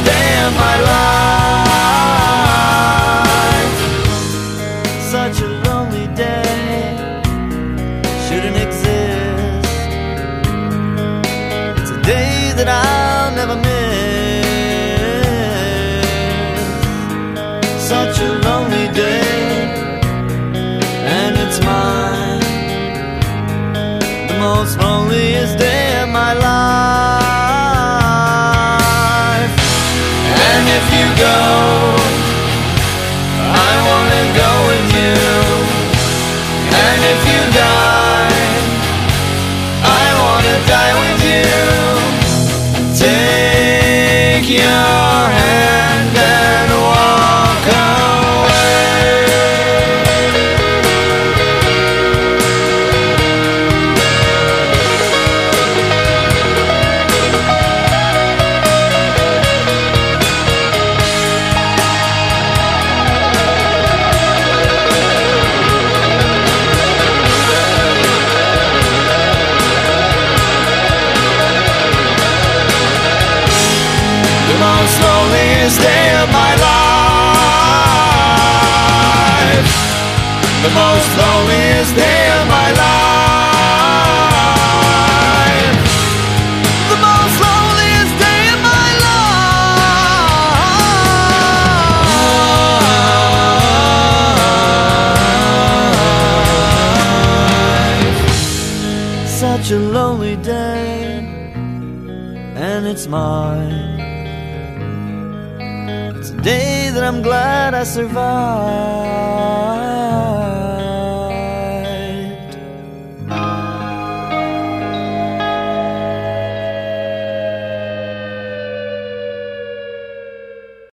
of my life. Such a lonely day shouldn't exist. It's a day that I'll never miss. Such a lonely day, and it's mine. The most loneliest day Take loneliest day of my life. The most loneliest day of my life. The most loneliest day of my life. Such a lonely day, and it's mine. It's a day that I'm glad I survived.